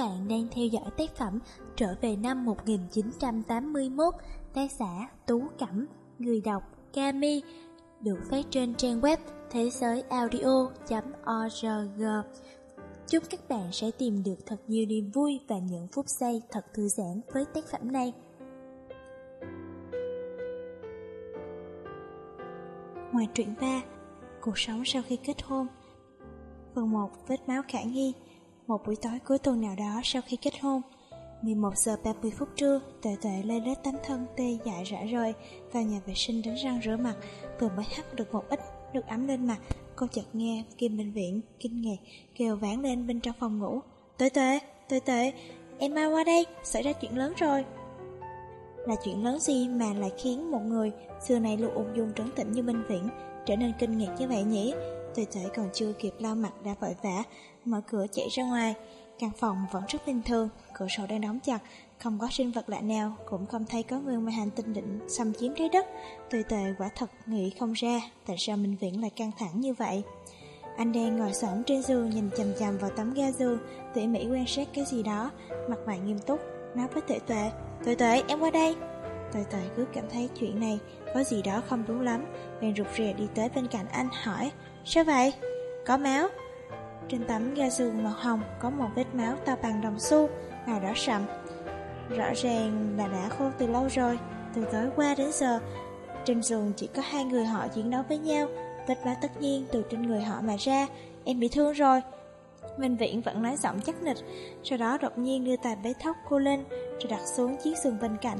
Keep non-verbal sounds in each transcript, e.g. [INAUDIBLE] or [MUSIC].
Các bạn đang theo dõi tác phẩm Trở về năm 1981 Tác giả Tú Cẩm Người đọc Kami Được phát trên trang web thế giới audio.org Chúc các bạn sẽ tìm được thật nhiều niềm vui và những phút giây thật thư giãn với tác phẩm này. Ngoài truyện 3, cuộc sống sau khi kết hôn Phần 1, vết máu khả nghi một buổi tối cuối tuần nào đó sau khi kết hôn 11 giờ 30 phút trưa, Tuệ Tuệ lê lết tấm thân tê dại rã rời vào nhà vệ sinh đánh răng rửa mặt, vừa mới hắt được một ít nước ấm lên mặt, cô chợt nghe Kim Bệnh Viện kinh ngạc kêu ván lên bên trong phòng ngủ. Tuệ Tuệ, Tuệ Tuệ, em mau qua đây, xảy ra chuyện lớn rồi. Là chuyện lớn gì mà lại khiến một người xưa này luôn ung dung trấn tĩnh như Minh Viễn trở nên kinh ngạc như vậy nhỉ? Tuệ Tuệ còn chưa kịp lau mặt đã vội vã, mở cửa chạy ra ngoài. Căn phòng vẫn rất bình thường, cửa sổ đang đóng chặt, không có sinh vật lạ nào, cũng không thấy có người ngoài hành tinh định xâm chiếm trái đất. Tùy tệ quả thật nghĩ không ra, tại sao Minh Viễn lại căng thẳng như vậy. Anh đang ngồi xổm trên giường nhìn chằm chằm vào tấm ga giường, tỉ mỉ quan sát cái gì đó, mặt mày nghiêm túc, nói với tuệ tuệ, tuệ tuệ em qua đây. Tuệ tuệ cứ cảm thấy chuyện này có gì đó không đúng lắm, bèn rụt rè đi tới bên cạnh anh hỏi, sao vậy? Có máu. Trên tấm ga giường màu hồng có một vết máu to bằng đồng xu, màu đỏ sậm. Rõ ràng là đã khô từ lâu rồi, từ tối qua đến giờ. Trên giường chỉ có hai người họ chiến đấu với nhau, vết máu tất nhiên từ trên người họ mà ra. Em bị thương rồi. Minh Viễn vẫn nói giọng chắc nịch, sau đó đột nhiên đưa tay bế thóc cô lên, rồi đặt xuống chiếc giường bên cạnh.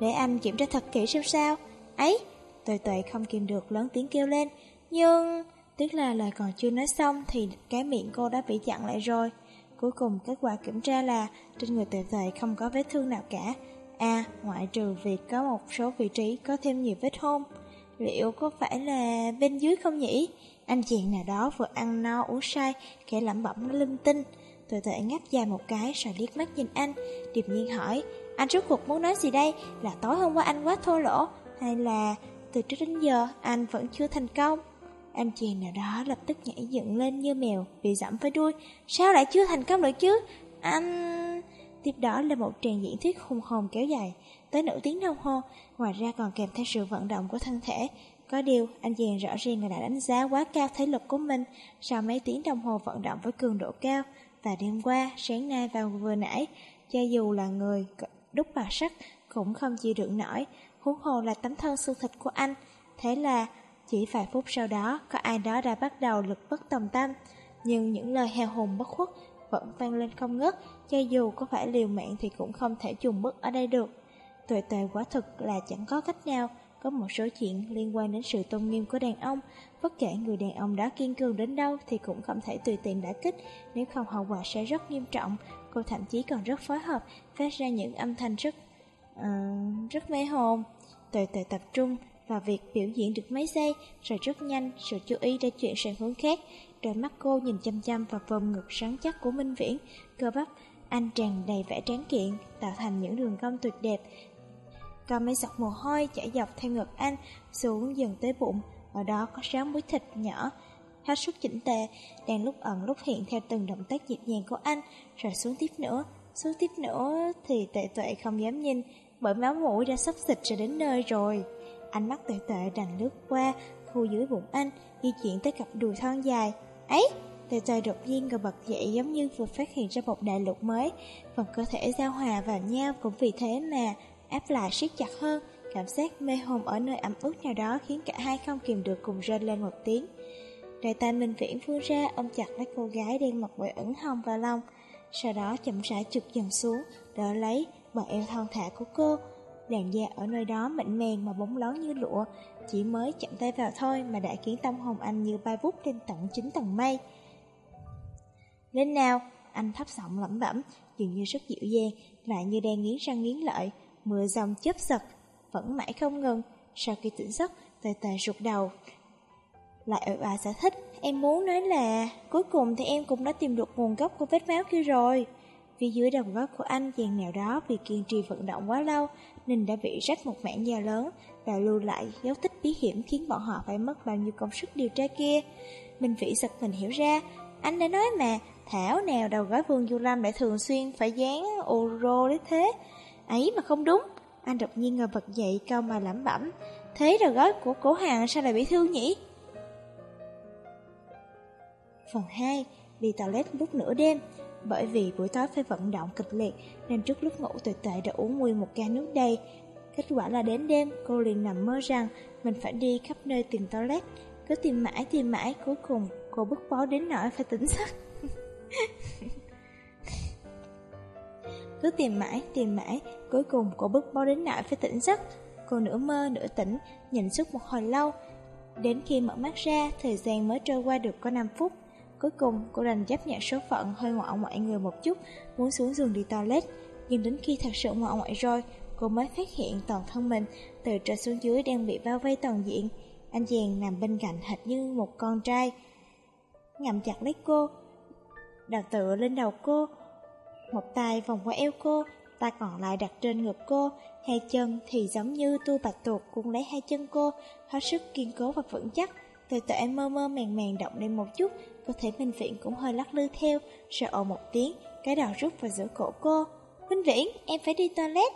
Để anh kiểm tra thật kỹ xem sao. Ấy, tuệ tuệ không kìm được lớn tiếng kêu lên, nhưng... Tiếc là lời còn chưa nói xong thì cái miệng cô đã bị chặn lại rồi. Cuối cùng kết quả kiểm tra là trên người tệ tệ không có vết thương nào cả. À, ngoại trừ việc có một số vị trí có thêm nhiều vết hôn. Liệu có phải là bên dưới không nhỉ? Anh chàng nào đó vừa ăn no uống say, kẻ lẩm bẩm nó linh tinh. Tệ tệ ngáp dài một cái rồi liếc mắt nhìn anh, điệp nhiên hỏi, anh rốt cuộc muốn nói gì đây? Là tối hôm qua anh quá thô lỗ, hay là từ trước đến giờ anh vẫn chưa thành công? Anh chàng nào đó lập tức nhảy dựng lên như mèo bị dẫm phải đuôi. Sao lại chưa thành công được chứ? Anh... Tiếp đó là một tràng diễn thuyết hùng hồn kéo dài, tới nửa tiếng đồng hồ, ngoài ra còn kèm theo sự vận động của thân thể. Có điều, anh chàng rõ ràng là đã đánh giá quá cao thể lực của mình sau mấy tiếng đồng hồ vận động với cường độ cao. Và đêm qua, sáng nay và vừa nãy, cho dù là người đúc vào sắt cũng không chịu đựng nổi, huống hồ là tấm thân xương thịt của anh. Thế là chỉ vài phút sau đó, có ai đó đã bắt đầu lực bất tòng tâm, nhưng những lời heo hùng bất khuất vẫn vang lên không ngớt, cho dù có phải liều mạng thì cũng không thể trùng bức ở đây được. Tuệ tuệ quả thực là chẳng có cách nào, có một số chuyện liên quan đến sự tôn nghiêm của đàn ông, bất kể người đàn ông đó kiên cường đến đâu thì cũng không thể tùy tiện đả kích, nếu không hậu quả sẽ rất nghiêm trọng. Cô thậm chí còn rất phối hợp, phát ra những âm thanh rất, uh, rất mê hồn. Tuệ tuệ tập trung, và việc biểu diễn được mấy giây, rồi rất nhanh sự chú ý đã chuyển sang hướng khác. Đôi mắt cô nhìn chăm chăm vào vòng ngực sáng chắc của Minh Viễn. Cơ bắp anh tràn đầy vẻ tráng kiện, tạo thành những đường cong tuyệt đẹp. Có mấy giọt mồ hôi chảy dọc theo ngực anh, xuống dần tới bụng. Ở đó có sáu múi thịt nhỏ, hết sức chỉnh tề, đang lúc ẩn lúc hiện theo từng động tác nhịp nhàng của anh. Rồi xuống tiếp nữa, xuống tiếp nữa thì tệ tuệ không dám nhìn, bởi máu mũi đã sắp xịt ra đến nơi rồi. Ánh mắt tệ tệ đành lướt qua Khu dưới bụng anh, Di chuyển tới cặp đùi thon dài. Ấy Tề tệ đột nhiên ngồi bật dậy giống như vừa phát hiện ra một đại lục mới. Phần cơ thể giao hòa vào nhau Cũng vì thế mà áp lại siết chặt hơn. Cảm giác mê hồn ở nơi ẩm ướt nào đó Khiến cả hai không kìm được cùng rên lên một tiếng. Đại tay Minh Viễn vươn ra, Ôm chặt lấy cô gái đang mặc bộ ẩn hồng vào lòng. Sau đó chậm rãi chụp dần xuống, Đỡ lấy, bờ eo thon thả của cô. Làn da ở nơi đó mịn màng mà bóng lón như lụa. Chỉ mới chạm tay vào thôi mà đã khiến tâm hồn anh như bay vút lên tận chín tầng mây. Lên nào, anh thấp giọng lẩm bẩm Dường như rất dịu dàng, lại như đang nghiến răng nghiến lợi. Mưa dòng chớp giật, vẫn mãi không ngừng. Sau khi tỉnh giấc, tề tề rụt đầu. Lại ở bà giải thích Em muốn nói là Cuối cùng thì em cũng đã tìm được nguồn gốc của vết máu kia rồi. Phía dưới đầu gối của anh chàng nào đó vì kiên trì vận động quá lâu nên đã bị rách một mảng da lớn và lưu lại dấu tích bí hiểm khiến bọn họ phải mất bao nhiêu công sức điều tra kia. Minh Vĩ giật mình hiểu ra, anh đã nói mà, Thảo nào đầu gói Vương Du Lâm lại thường xuyên phải dán ô rô đấy thế. Ấy mà không đúng. Anh đột nhiên ngồi bật dậy cao mà lẩm bẩm. Thế đầu gói của cổ hàng sao lại bị thương nhỉ? Phần 2 Đi toilet lúc nửa đêm bởi vì buổi tối phải vận động kịch liệt, Nên trước lúc ngủ tuyệt tệ đã uống nguyên một ca nước đầy Kết quả là đến đêm, cô liền nằm mơ rằng Mình phải đi khắp nơi tìm toilet. Cứ tìm mãi tìm mãi, Cuối cùng cô bức bó đến nỗi phải tỉnh giấc. [LAUGHS] Cứ tìm mãi tìm mãi, Cuối cùng cô bức bó đến nỗi phải tỉnh giấc. Cô nửa mơ, nửa tỉnh, Nhìn suốt một hồi lâu. Đến khi mở mắt ra, Thời gian mới trôi qua được có 5 phút. Cuối cùng cô đành chấp nhận số phận hơi ngoại ngoại người một chút, muốn xuống giường đi toilet. Nhưng đến khi thật sự ngoại ngoại rồi, cô mới phát hiện toàn thân mình từ trên xuống dưới đang bị bao vây toàn diện. Anh chàng nằm bên cạnh hệt như một con trai. Ngậm chặt lấy cô, đặt tựa lên đầu cô, một tay vòng qua eo cô, tay còn lại đặt trên ngực cô, hai chân thì giống như tu bạch tuộc cuốn lấy hai chân cô, hết sức kiên cố và vững chắc. Từ tệ mơ mơ màng màng động lên một chút, có thể Minh Viễn cũng hơi lắc lư theo, sợ ồ một tiếng, cái đầu rút vào giữa cổ cô. Minh Viễn, em phải đi toilet.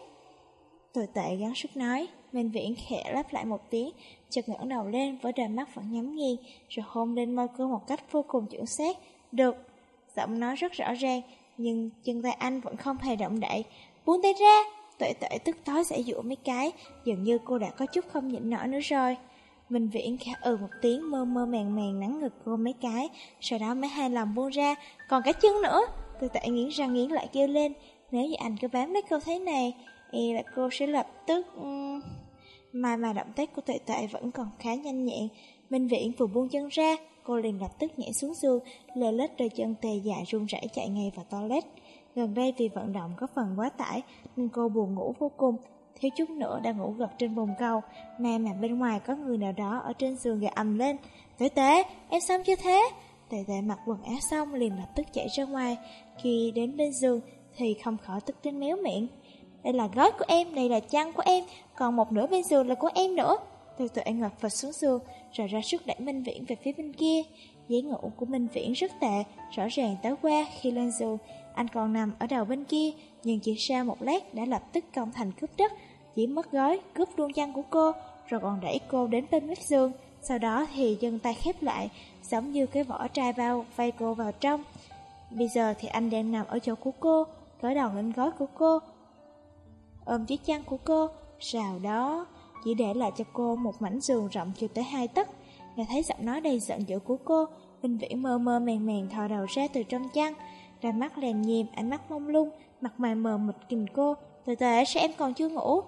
Tồi tệ gắng sức nói, Minh Viễn khẽ lắp lại một tiếng, chợt ngẩng đầu lên với đôi mắt vẫn nhắm nghiêng, rồi hôn lên môi cô một cách vô cùng chuẩn xác. Được, giọng nói rất rõ ràng, nhưng chân tay anh vẫn không hề động đậy. Buông tay ra, tuệ tuệ tức tối sẽ dụ mấy cái, dường như cô đã có chút không nhịn nổi nữa rồi. Minh Viễn khẽ ừ một tiếng mơ mơ màng màng nắng ngực cô mấy cái, sau đó mới hai lòng buông ra, còn cả chân nữa. Tư tại nghiến răng nghiến lại kêu lên, nếu như anh cứ bám lấy cô thế này, thì là cô sẽ lập tức... Ừ. Mà mà động tác của tuệ tuệ vẫn còn khá nhanh nhẹn, Minh Viễn vừa buông chân ra, cô liền lập tức nhảy xuống giường, lờ lết đôi chân tê dại run rẩy chạy ngay vào toilet. Gần đây vì vận động có phần quá tải nên cô buồn ngủ vô cùng, thiếu chút nữa đang ngủ gật trên bồn cầu, mà mà bên ngoài có người nào đó ở trên giường gà ầm lên. Tế tế, em xong chưa thế? Tệ tệ mặc quần áo xong liền lập tức chạy ra ngoài. Khi đến bên giường thì không khỏi tức đến méo miệng. Đây là gói của em, đây là chăn của em, còn một nửa bên giường là của em nữa. Từ từ anh ngập vật xuống giường, rồi ra sức đẩy Minh Viễn về phía bên kia. Giấy ngủ của Minh Viễn rất tệ, rõ ràng tối qua khi lên giường, anh còn nằm ở đầu bên kia, nhưng chỉ sau một lát đã lập tức công thành cướp đất, chỉ mất gói, cướp luôn chăn của cô, rồi còn đẩy cô đến bên mép giường. Sau đó thì chân tay khép lại, giống như cái vỏ trai bao vây cô vào trong. Bây giờ thì anh đang nằm ở chỗ của cô, cởi đầu lên gói của cô, ôm chiếc chăn của cô, sau đó chỉ để lại cho cô một mảnh giường rộng chưa tới hai tấc. Nghe thấy giọng nói đầy giận dữ của cô, Minh Vĩ mơ mơ màng màng thò đầu ra từ trong chăn, ra mắt lèm nhìm, ánh mắt mông lung, mặt mày mờ mịt nhìn cô, tệ tệ sao em còn chưa ngủ?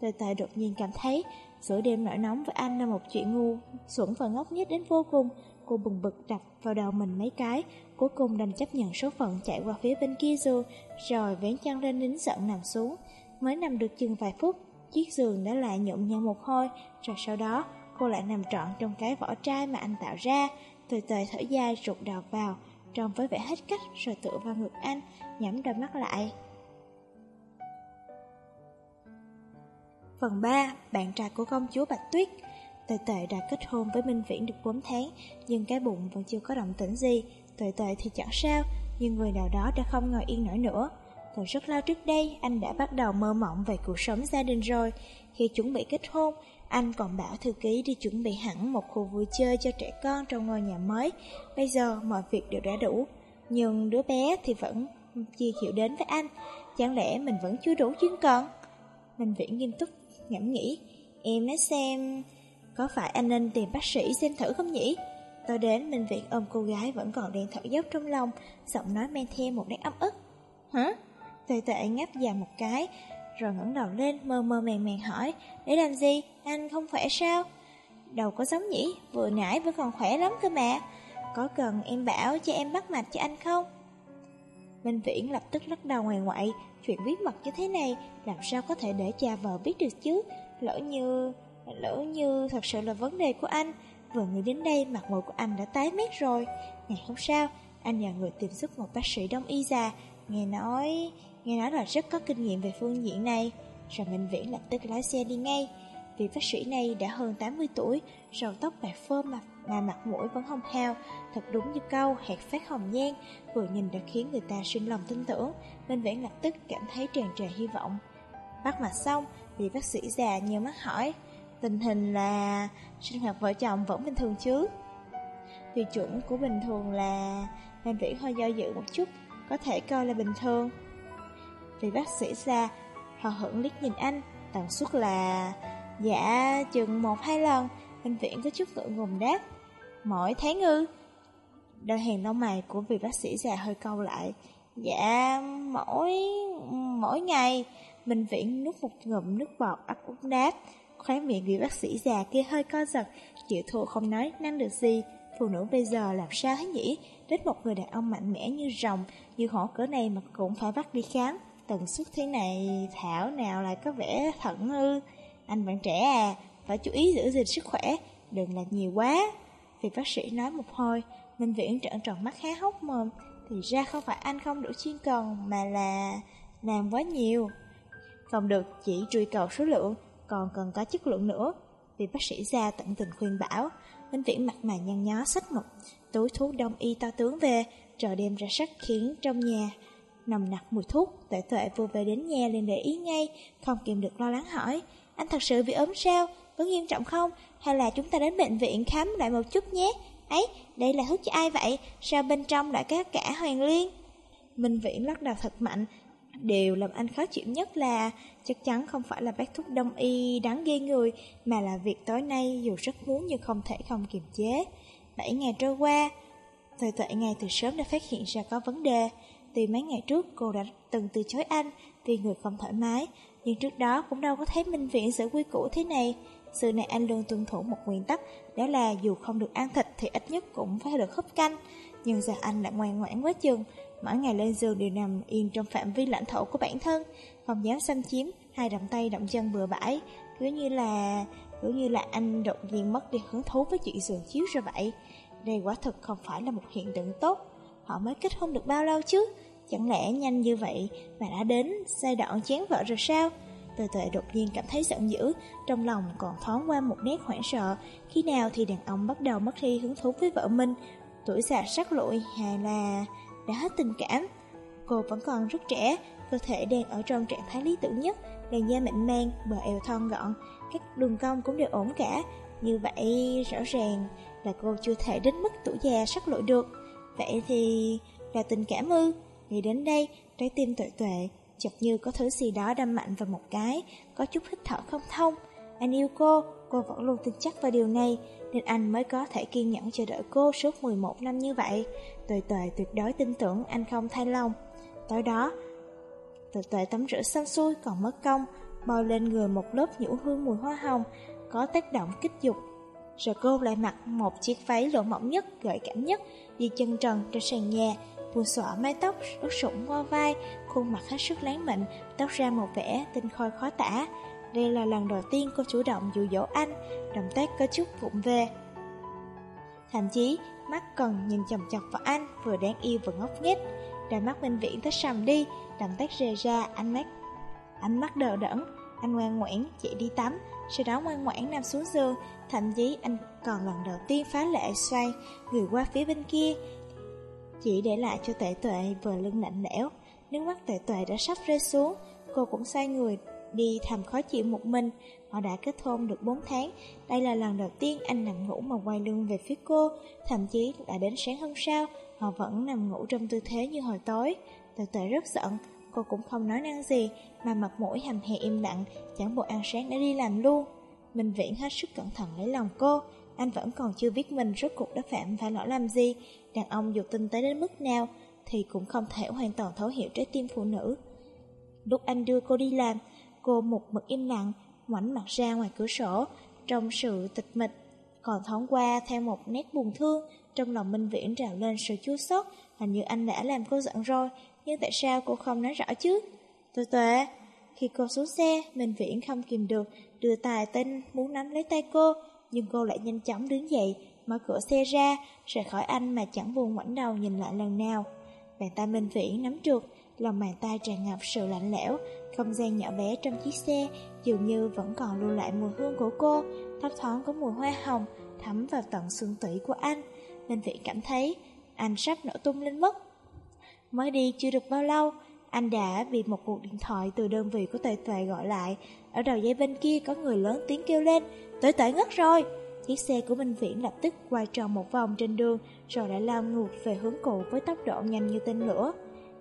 Tệ tệ đột nhiên cảm thấy giữa đêm nổi nóng với anh là một chuyện ngu, xuẩn và ngốc nhất đến vô cùng. Cô bừng bực đập vào đầu mình mấy cái, cuối cùng đành chấp nhận số phận chạy qua phía bên kia giường, rồi vén chăn lên nín giận nằm xuống. Mới nằm được chừng vài phút, chiếc giường đã lại nhộn nhạo một hồi, rồi sau đó cô lại nằm trọn trong cái vỏ trai mà anh tạo ra. Tề tề thở dài rụt đầu vào, trông với vẻ hết cách rồi tựa vào ngực anh, nhắm đôi mắt lại. Phần 3, bạn trai của công chúa Bạch Tuyết. Tệ tệ đã kết hôn với Minh Viễn được 4 tháng Nhưng cái bụng vẫn chưa có động tĩnh gì. Tệ tệ thì chẳng sao Nhưng người nào đó đã không ngồi yên nổi nữa. Từ rất lâu trước đây Anh đã bắt đầu mơ mộng về cuộc sống gia đình rồi. Khi chuẩn bị kết hôn anh còn bảo thư ký đi chuẩn bị hẳn Một khu vui chơi cho trẻ con trong ngôi nhà mới. Bây giờ mọi việc đều đã đủ. Nhưng đứa bé thì vẫn chưa chịu đến với anh. Chẳng lẽ mình vẫn chưa đủ chuyên cần? Mình Viễn nghiêm túc ngẫm nghĩ. Em nói xem, Có phải anh nên tìm bác sĩ xem thử không nhỉ? Tôi đến bệnh viện ôm cô gái Vẫn còn đang thở dốc trong lòng, Giọng nói men theo một nét ấm ức. Hả? Tệ tệ ngáp dài một cái. Rồi ngẩng đầu lên mơ mơ màng màng hỏi, Để làm gì? Anh không khỏe sao? Đầu có sống nhỉ? Vừa nãy vẫn còn khỏe lắm cơ mà Có cần em bảo cho em bắt mạch cho anh không? Minh Viễn lập tức lắc đầu ngoài ngoại, Chuyện bí mật như thế này, Làm sao có thể để cha vợ biết được chứ Lỡ như... Lỡ như thật sự là vấn đề của anh, Vừa nghĩ đến đây mặt mũi của anh đã tái mét rồi Ngày hôm sau, Anh nhờ người tìm giúp một bác sĩ đông y già, Nghe nói... Nghe nói là rất có kinh nghiệm về phương diện này Rồi Minh Viễn lập tức lái xe đi ngay Vị bác sĩ này đã hơn 80 tuổi, râu tóc bạc phơ mặt mà mặt mũi vẫn hồng hào, thật đúng như câu hạt phát hồng nhan, vừa nhìn đã khiến người ta sinh lòng tin tưởng, Minh Viễn lập tức cảm thấy tràn trề hy vọng. Bắt mặt xong, vị bác sĩ già nhiều mắt hỏi, tình hình là sinh hoạt vợ chồng vẫn bình thường chứ? Tiêu chuẩn của bình thường là Minh Viễn hơi do dự một chút, có thể coi là bình thường vì bác sĩ già họ hững liếc nhìn anh, tần suất là Dạ, chừng một hai lần, Minh Viễn có chút ngượng ngùng đáp. Mỗi tháng ư? Đôi hàng lông mày của vị bác sĩ già hơi câu lại. Dạ, mỗi... mỗi ngày. Minh Viễn nuốt một ngụm nước bọt ấp úng đáp. Khóe miệng vị bác sĩ già kia hơi co giật, chịu thua không nói năng được gì. Phụ nữ bây giờ làm sao thế nhỉ? Đến một người đàn ông mạnh mẽ như rồng, như hổ cỡ này mà cũng phải bắt đi khám. Tần suất thế này, Thảo nào lại có vẻ thận ư. Anh bạn trẻ à, phải chú ý giữ gìn sức khỏe, đừng làm nhiều quá. Vì bác sĩ nói một hồi, Minh Viễn trợn tròn mắt há hốc mồm, thì ra không phải anh không đủ chuyên cần, mà là làm quá nhiều. Không được chỉ truy cầu số lượng, còn cần có chất lượng nữa. Vì bác sĩ ra tận tình khuyên bảo, Minh Viễn mặt mày nhăn nhó sách một túi thuốc đông y to tướng về, trời đêm ra sắc khiến trong nhà nồng nặc mùi thuốc, tuệ tuệ vừa về đến nhà liền để ý ngay, không kìm được lo lắng hỏi, anh thật sự bị ốm sao? Có nghiêm trọng không? Hay là chúng ta đến bệnh viện khám lại một chút nhé? Ấy, đây là thuốc cho ai vậy? Sao bên trong lại có cả hoàng liên? Minh Viễn lắc đầu thật mạnh. Điều làm anh khó chịu nhất là chắc chắn không phải là bác thuốc đông y đáng ghê người, mà là việc tối nay dù rất muốn nhưng không thể không kiềm chế. Bảy ngày trôi qua, Tuệ tuệ ngay từ sớm đã phát hiện ra có vấn đề. Từ mấy ngày trước cô đã từng từ chối anh vì người không thoải mái, nhưng trước đó cũng đâu có thấy Minh Viện giữ quy củ thế này. Sự này anh luôn tuân thủ một nguyên tắc, đó là dù không được ăn thịt thì ít nhất cũng phải được hấp canh. Nhưng giờ anh lại ngoan ngoãn quá chừng, mỗi ngày lên giường đều nằm yên trong phạm vi lãnh thổ của bản thân, không dám xâm chiếm, hai động tay động chân bừa bãi, cứ như là cứ như là anh đột nhiên mất đi hứng thú với chuyện giường chiếu rồi vậy. Đây quả thực không phải là một hiện tượng tốt. Họ mới kết hôn được bao lâu chứ? Chẳng lẽ nhanh như vậy mà đã đến giai đoạn chán vợ rồi sao? từ tuệ đột nhiên cảm thấy giận dữ, trong lòng còn thoáng qua một nét hoảng sợ. Khi nào thì đàn ông bắt đầu mất đi hứng thú với vợ mình, tuổi già sắc lụi hay là đã hết tình cảm. Cô vẫn còn rất trẻ, cơ thể đang ở trong trạng thái lý tưởng nhất, làn da mịn màng, bờ eo thon gọn, các đường cong cũng đều ổn cả. Như vậy rõ ràng là cô chưa thể đến mức tuổi già sắc lụi được. Vậy thì là tình cảm ư? Nghĩ đến đây, trái tim tuệ tuệ, chợt như có thứ gì đó đâm mạnh vào một cái, có chút hít thở không thông. Anh yêu cô, cô vẫn luôn tin chắc vào điều này, nên anh mới có thể kiên nhẫn chờ đợi cô suốt 11 năm như vậy. Tuệ tuệ tuyệt đối tin tưởng anh không thay lòng. Tối đó, tuệ tuệ tắm rửa xong xuôi còn mất công, bò lên người một lớp nhũ hương mùi hoa hồng, có tác động kích dục. Rồi cô lại mặc một chiếc váy lỗ mỏng nhất, gợi cảm nhất, đi chân trần trên sàn nhà, buồn xõa mái tóc ướt sũng qua vai, khuôn mặt hết sức láng mịn, tóc ra một vẻ tinh khôi khó tả. Đây là lần đầu tiên cô chủ động dụ dỗ anh, động tác có chút vụng về. Thậm chí, mắt còn nhìn chầm chọc vào anh, vừa đáng yêu vừa ngốc nghếch. Đôi mắt Minh Viễn tới sầm đi, động tác rề ra, ánh mắt ánh mắt đờ đẫn, anh ngoan ngoãn chạy đi tắm, sau đó ngoan ngoãn nằm xuống giường, thậm chí anh còn lần đầu tiên phá lệ xoay người qua phía bên kia, chỉ để lại cho tệ tuệ vừa lưng lạnh lẽo, nước mắt tệ tuệ đã sắp rơi xuống, cô cũng xoay người đi thầm khó chịu một mình. Họ đã kết hôn được 4 tháng, đây là lần đầu tiên anh nằm ngủ mà quay lưng về phía cô, thậm chí đã đến sáng hôm sau, họ vẫn nằm ngủ trong tư thế như hồi tối. Tệ tuệ rất giận, cô cũng không nói năng gì, mà mặt mũi hầm hè im lặng, chẳng bộ ăn sáng đã đi làm luôn. Minh Viễn hết sức cẩn thận lấy lòng cô, anh vẫn còn chưa biết mình rốt cuộc đã phạm phải lỗi làm gì, đàn ông dù tinh tế đến mức nào thì cũng không thể hoàn toàn thấu hiểu trái tim phụ nữ. Lúc anh đưa cô đi làm, cô một mực im lặng, ngoảnh mặt ra ngoài cửa sổ, trong sự tịch mịch, còn thoáng qua theo một nét buồn thương, trong lòng Minh Viễn trào lên sự chua xót, hình như anh đã làm cô giận rồi, nhưng tại sao cô không nói rõ chứ? Tôi tuệ, khi cô xuống xe, Minh Viễn không kìm được, đưa tài tinh muốn nắm lấy tay cô, nhưng cô lại nhanh chóng đứng dậy, mở cửa xe ra, rời khỏi anh mà chẳng buồn ngoảnh đầu nhìn lại lần nào. Bàn tay Minh Viễn nắm trượt, lòng bàn tay tràn ngập sự lạnh lẽo, Không gian nhỏ bé trong chiếc xe dường như vẫn còn lưu lại mùi hương của cô, thấp thoáng có mùi hoa hồng thấm vào tận xương tủy của anh. Minh Viễn cảm thấy anh sắp nổ tung lên mất. Mới đi chưa được bao lâu, anh đã bị một cuộc điện thoại từ đơn vị của Tuệ Tuệ gọi lại. Ở đầu dây bên kia có người lớn tiếng kêu lên, Tuệ Tuệ ngất rồi. Chiếc xe của Minh Viễn lập tức quay tròn một vòng trên đường rồi đã lao ngược về hướng cũ với tốc độ nhanh như tên lửa.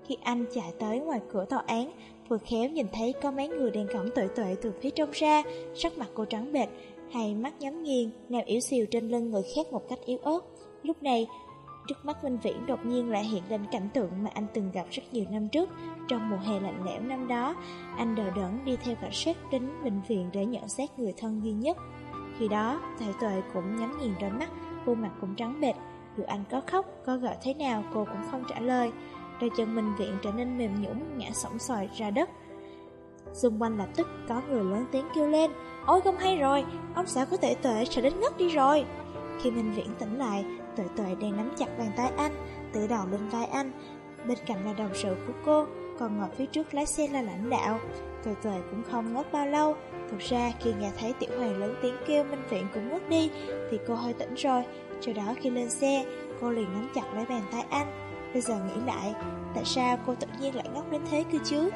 Khi anh chạy tới ngoài cửa tòa án, vừa khéo nhìn thấy có mấy người đang cổng Tuệ Tuệ từ phía trong ra, sắc mặt cô trắng bệch, hai mắt nhắm nghiền, nằm yếu xìu trên lưng người khác một cách yếu ớt. Lúc này, trước mắt Minh Viễn đột nhiên lại hiện lên cảnh tượng mà anh từng gặp rất nhiều năm trước. Trong mùa hè lạnh lẽo năm đó, anh đờ đẫn đi theo cảnh sát đến bệnh viện để nhận xét người thân duy nhất. Khi đó, thầy Tuệ cũng nhắm nghiền đôi mắt, khuôn mặt cũng trắng bệch. Dù anh có khóc, có gọi thế nào cô cũng không trả lời. Đôi chân bệnh Viện trở nên mềm nhũn ngã sổng sòi ra đất. Xung quanh lập tức có người lớn tiếng kêu lên Ôi không hay rồi, ông xã của tuệ tuệ sợ đến ngất đi rồi Khi Minh Viễn tỉnh lại, tuệ tuệ đang nắm chặt bàn tay anh Tự đầu lên vai anh Bên cạnh là đồng sự của cô còn ngồi phía trước lái xe là lãnh đạo, Cười cười cũng không ngất bao lâu. Thực ra khi nghe thấy tiểu hoàng lớn tiếng kêu Minh viện cũng ngất đi, Thì cô hơi tỉnh rồi. Sau đó khi lên xe, Cô liền nắm chặt lấy bàn tay anh. Bây giờ nghĩ lại, Tại sao cô tự nhiên lại ngốc đến thế cơ chứ?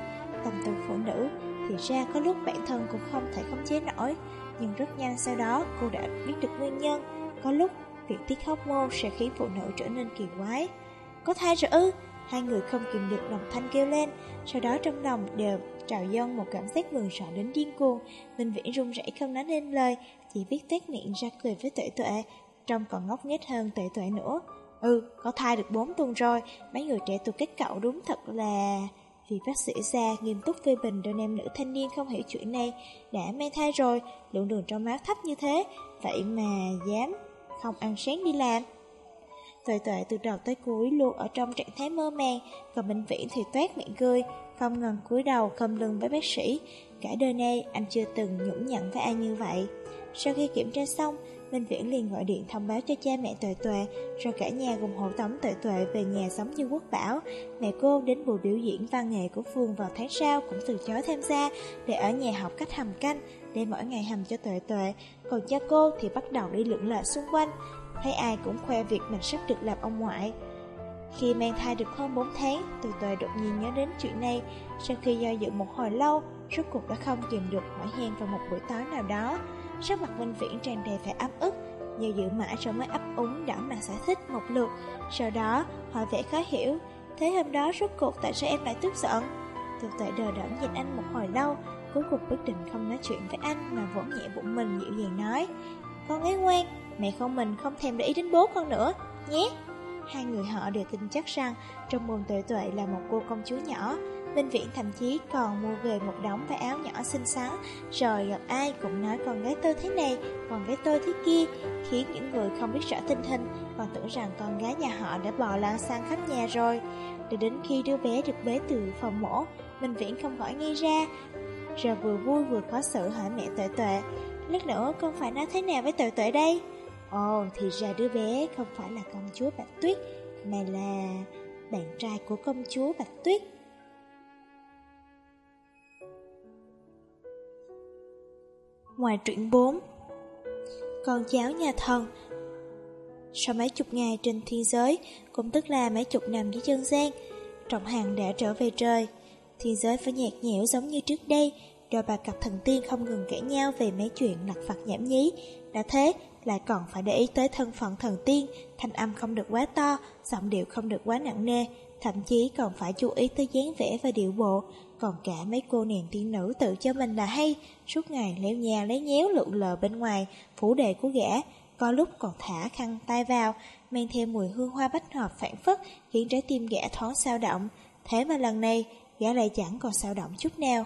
Tâm tư phụ nữ, thì ra có lúc bản thân cũng không thể khống chế nổi. Nhưng rất nhanh sau đó, cô đã biết được nguyên nhân. Có lúc, việc tiết hóc môn sẽ khiến phụ nữ trở nên kỳ quái. Có thai rồi ư? Hai người không kìm được đồng thanh kêu lên Sau đó trong lòng đều trào dâng một cảm giác mừng sợ đến điên cuồng. Minh Viễn run rẩy không nói nên lời Chỉ biết tét miệng ra cười với tuệ tuệ Trông còn ngốc nghếch hơn tuệ tuệ nữa. Ừ, có thai được 4 tuần rồi Mấy người trẻ tuổi kết cậu đúng thật là... Vì bác sĩ ra nghiêm túc phê bình đôi nam nữ thanh niên không hiểu chuyện này Đã mang thai rồi, lượng đường trong máu thấp như thế Vậy mà dám không ăn sáng đi làm. Tuệ tuệ từ đầu tới cuối luôn ở trong trạng thái mơ màng Còn Minh Viễn thì toát miệng cười Không ngần cúi đầu khom lưng với bác sĩ Cả đời nay anh chưa từng nhũng nhặn với ai như vậy Sau khi kiểm tra xong Minh Viễn liền gọi điện thông báo cho cha mẹ Tuệ Tuệ, rồi cả nhà cùng hộ tống Tuệ Tuệ về nhà sống như quốc bảo. Mẹ cô đến buổi biểu diễn văn nghệ của Phương vào tháng sau cũng từ chối tham gia, để ở nhà học cách hầm canh, để mỗi ngày hầm cho Tuệ Tuệ. Còn cha cô thì bắt đầu đi lượn lờ xung quanh, thấy ai cũng khoe việc mình sắp được làm ông ngoại. Khi mang thai được hơn 4 tháng, từ Tuệ đột nhiên nhớ đến chuyện này. Sau khi do dự một hồi lâu, rốt cuộc đã không kìm được hỏi hen vào một buổi tối nào đó. Sắc mặt Minh Viễn tràn đầy vẻ áp ức nhờ giữ mãi rồi mới ấp úng đỏ mặt giải thích một lượt Sau đó hỏi vẻ khó hiểu Thế hôm đó rốt cuộc tại sao em lại tức giận Từ tuệ đờ đẫn nhìn anh một hồi lâu Cuối cùng quyết định không nói chuyện với anh Mà vỗ nhẹ bụng mình dịu dàng nói Con gái ngoan Mẹ con mình không thèm để ý đến bố con nữa Nhé Hai người họ đều tin chắc rằng Trong mồm tuệ tuệ là một cô công chúa nhỏ Minh Viễn thậm chí còn mua về một đống váy áo nhỏ xinh xắn, rồi gặp ai cũng nói con gái tôi thế này, con gái tôi thế kia, khiến những người không biết rõ tình hình còn tưởng rằng con gái nhà họ đã bò lan sang khắp nhà rồi. Để đến khi đứa bé được bế từ phòng mổ, Minh Viễn không khỏi nghi ra, rồi vừa vui vừa có sự hỏi mẹ Tuệ Tuệ, lát nữa con phải nói thế nào với Tuệ Tuệ đây? Ồ, thì ra đứa bé không phải là công chúa Bạch Tuyết, mà là bạn trai của công chúa Bạch Tuyết. Ngoài truyện 4 Con cháu nhà thần Sau mấy chục ngày trên thiên giới Cũng tức là mấy chục năm dưới chân gian Trọng hàng đã trở về trời Thiên giới vẫn nhạt nhẽo giống như trước đây rồi bà cặp thần tiên không ngừng kể nhau Về mấy chuyện lặt vặt nhảm nhí. Đã thế, lại còn phải để ý tới thân phận thần tiên, Thanh âm không được quá to, Giọng điệu không được quá nặng nề, Thậm chí còn phải chú ý tới dáng vẻ và điệu bộ. Còn cả mấy cô nàng tiên nữ tự cho mình là hay, Suốt ngày leo nhà lấy nhéo lượn lờ bên ngoài, Phủ đề của gã, Có lúc còn thả khăn tay vào, Mang theo mùi hương hoa bách hợp phản phất, Khiến trái tim gã thoáng sao động. Thế mà lần này, Gã lại chẳng còn sao động chút nào.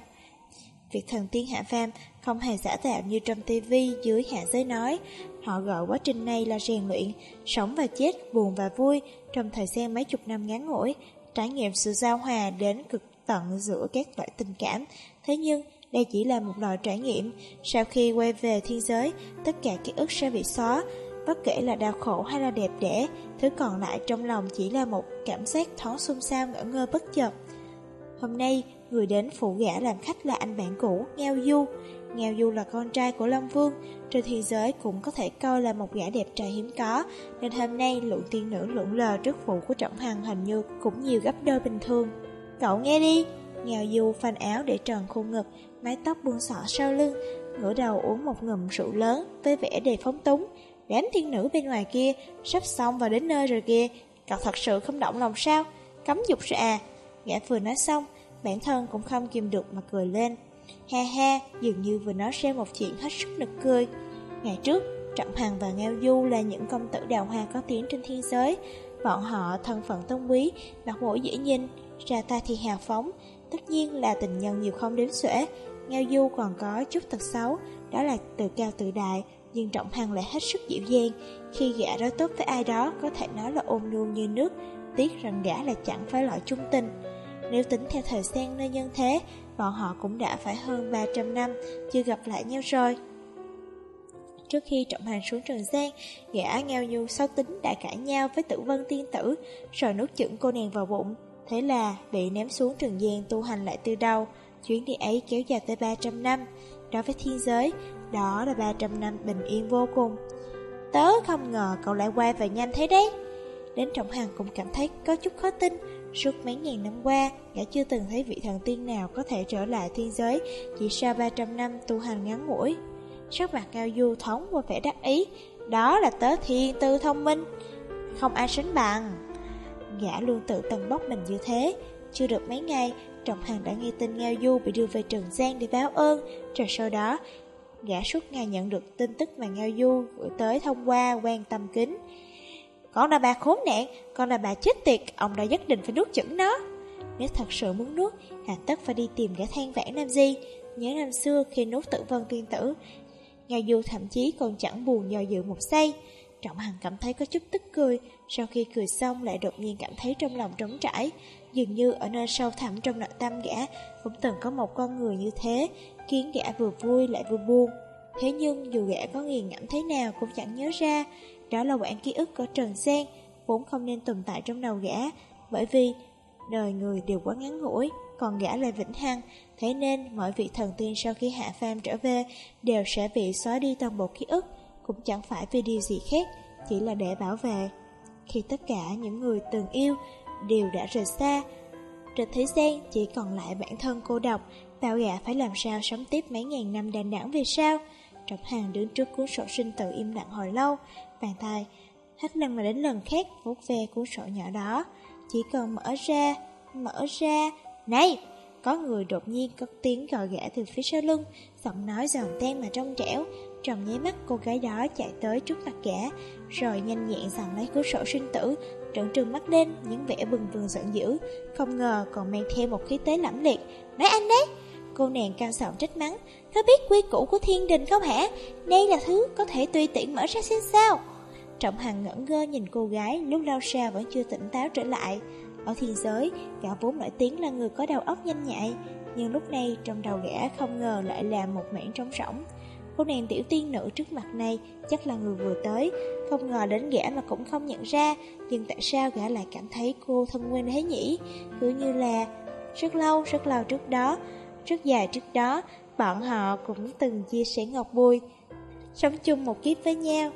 Việc thần tiên hạ phàm không hề giả tạo như trong tivi dưới hạ giới nói. Họ gọi quá trình này là rèn luyện, sống và chết, buồn và vui trong thời gian mấy chục năm ngắn ngủi, trải nghiệm sự giao hòa đến cực tận giữa các loại tình cảm. Thế nhưng, đây chỉ là một loại trải nghiệm. Sau khi quay về thiên giới, tất cả ký ức sẽ bị xóa. Bất kể là đau khổ hay là đẹp đẽ, thứ còn lại trong lòng chỉ là một cảm giác thoáng xung sao ngỡ ngơ bất chợt. Hôm nay, Người đến phụ gã làm khách là anh bạn cũ, Ngao Du. Ngao Du là con trai của Long Vương. Trên thế giới cũng có thể coi là một gã đẹp trai hiếm có. Nên hôm nay lũ tiên nữ lượn lờ trước phụ của Trọng Hằng hình như cũng nhiều gấp đôi bình thường. Cậu nghe đi. Ngao Du phanh áo để tròn khuôn ngực Mái tóc buông xỏ sau lưng ngửa đầu uống một ngụm rượu lớn Với vẻ đề phóng túng. Đám thiên nữ bên ngoài kia Sắp xong và đến nơi rồi kia Cậu thật sự không động lòng sao? Cấm dục rồi à? Gã vừa nói xong Bản thân cũng không kìm được mà cười lên. Ha ha Dường như vừa nói ra một chuyện hết sức nực cười. Ngày trước, Trọng Hằng và Ngao Du là những công tử đào hoa có tiếng trên thiên giới. Bọn họ thân phận tôn quý, Mặt mũi dễ nhìn, Ra tay thì hào phóng. Tất nhiên là tình nhân nhiều không đếm xuể. Ngao Du còn có chút tật xấu, Đó là tự cao tự đại, Nhưng Trọng Hằng lại hết sức dịu dàng. Khi gã đối tốt với ai đó, Có thể nói là ôm nhu như nước, Tiếc rằng gã là chẳng phải loại trung tình. Nếu tính theo thời gian nơi nhân thế, Bọn họ cũng đã phải hơn 300 năm Chưa gặp lại nhau rồi. Trước khi trọng hành xuống Trần gian Gã ngao nhu sau tính đã cãi nhau với tử vân tiên tử, Rồi nuốt chửng cô nàng vào bụng. Thế là bị ném xuống Trần gian tu hành lại từ đầu, Chuyến đi ấy kéo dài tới 300 năm. Đối với thiên giới, Đó là 300 năm bình yên vô cùng. Tớ không ngờ cậu lại quay về nhanh thế đấy. Đến Trọng Hằng cũng cảm thấy có chút khó tin Suốt mấy ngàn năm qua Gã chưa từng thấy vị thần tiên nào có thể trở lại thiên giới, Chỉ sau 300 năm tu hành ngắn ngủi. Sắc mặt cao du thống và vẻ đắc ý, Đó là tớ thiên tư thông minh. Không ai sánh bằng. Gã luôn tự tầng bốc mình như thế. Chưa được mấy ngày, Trọng Hằng đã nghe tin Ngao Du bị đưa về Trần Giang để báo ơn. Rồi sau đó, Gã suốt ngày nhận được tin tức mà Ngao Du gửi tới thông qua quan tâm kính. Con là bà khốn nạn, Con là bà chết tiệt, Ông đã nhất định phải nuốt chửng nó. Nếu thật sự muốn nuốt, Hà tất phải đi tìm gã than vãn làm gì? Nhớ năm xưa khi nuốt tử vân tiên tử Ngao Du thậm chí còn chẳng buồn do dự một giây. Trọng Hằng cảm thấy có chút tức cười, Sau khi cười xong lại đột nhiên cảm thấy trong lòng trống trải. Dường như ở nơi sâu thẳm trong nội tâm gã Cũng từng có một con người như thế, Khiến gã vừa vui lại vừa buồn. Thế nhưng dù gã có nghiền ngẫm thế nào cũng chẳng nhớ ra đó là quãng ký ức của Trần Sen, Vốn không nên tồn tại trong đầu gã, Bởi vì đời người đều quá ngắn ngủi, Còn gã là vĩnh hằng. Thế nên mọi vị thần tiên sau khi hạ phàm trở về Đều sẽ bị xóa đi toàn bộ ký ức, Cũng chẳng phải vì điều gì khác, Chỉ là để bảo vệ. Khi tất cả những người từng yêu Đều đã rời xa Trên thế gian chỉ còn lại bản thân cô độc, Bảo gã phải làm sao sống tiếp mấy ngàn năm đàn đẳng về sao? Trọng hàng đứng trước cuốn sổ sinh tử im lặng hồi lâu Bàn tay. Hết lần mà đến lần khác vuốt ve cuốn sổ nhỏ đó. Chỉ cần mở ra, mở ra. Này! Có người đột nhiên có tiếng gọi gã từ phía sau lưng Giọng nói giòn tan mà trong trẻo. Trong nháy mắt cô gái đó chạy tới trước mặt gã Rồi nhanh nhẹn giằng lấy cuốn sổ sinh tử Trợn trừng mắt lên những vẻ bừng bừng giận dữ. Không ngờ còn mang theo một khí tế lẫm liệt. Nói anh đấy! Cô nàng cao giọng trách mắng. Có biết quy củ của thiên đình không hả? Đây là thứ có thể tùy tiện mở ra xem sao. Trọng Hằng ngẩn ngơ nhìn cô gái Lúc lao xa vẫn chưa tỉnh táo trở lại. Ở thiên giới Gã vốn nổi tiếng là người có đầu óc nhanh nhạy Nhưng lúc này trong đầu gã không ngờ lại là một mảng trống rỗng. Cô nàng tiểu tiên nữ trước mặt này Chắc là người vừa tới Không ngờ đến gã mà cũng không nhận ra Nhưng tại sao gã lại cảm thấy cô thân quen thế nhỉ? Cứ như là Rất lâu, rất lâu trước đó Rất dài trước đó Bọn họ cũng từng chia sẻ ngọc bùi Sống chung một kiếp với nhau.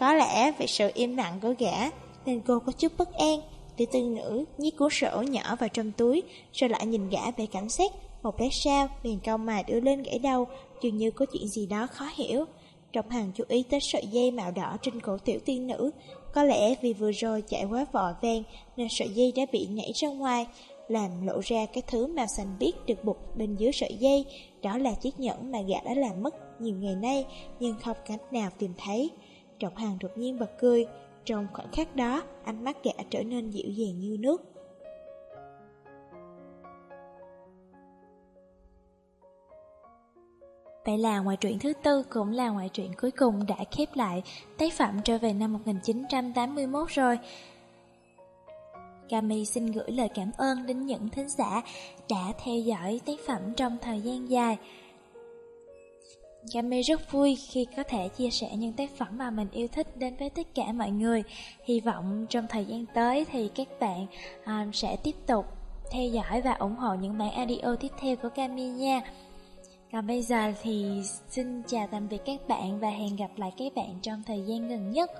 Có lẽ vì sự im lặng của gã, Nên cô có chút bất an. Tiểu tư nữ nhét cuốn sổ nhỏ vào trong túi, Rồi lại nhìn gã về cảnh sát Một lát sau, liền cao mà đưa lên gãy đầu, Dường như có chuyện gì đó khó hiểu. Trọng Hằng chú ý tới sợi dây màu đỏ trên cổ tiểu tiên nữ. Có lẽ vì vừa rồi chạy quá vội vàng, Nên sợi dây đã bị nhảy ra ngoài, Làm lộ ra cái thứ màu xanh biếc được buộc bên dưới sợi dây. Đó là chiếc nhẫn mà gã đã làm mất nhiều ngày nay, Nhưng không cách nào tìm thấy. Trọng Hằng đột nhiên bật cười Trong khoảnh khắc đó, Ánh mắt gã trở nên dịu dàng như nước Vậy là ngoại truyện thứ tư cũng là ngoại truyện cuối cùng đã khép lại tác phẩm trở về năm 1981 rồi. Kami xin gửi lời cảm ơn đến những thính giả đã theo dõi tác phẩm trong thời gian dài. Kami rất vui khi có thể chia sẻ những tác phẩm mà mình yêu thích đến với tất cả mọi người. Hy vọng trong thời gian tới thì các bạn um, sẽ tiếp tục theo dõi và ủng hộ những bản audio tiếp theo của Cami nha. Còn bây giờ thì xin chào tạm biệt các bạn và hẹn gặp lại các bạn trong thời gian gần nhất.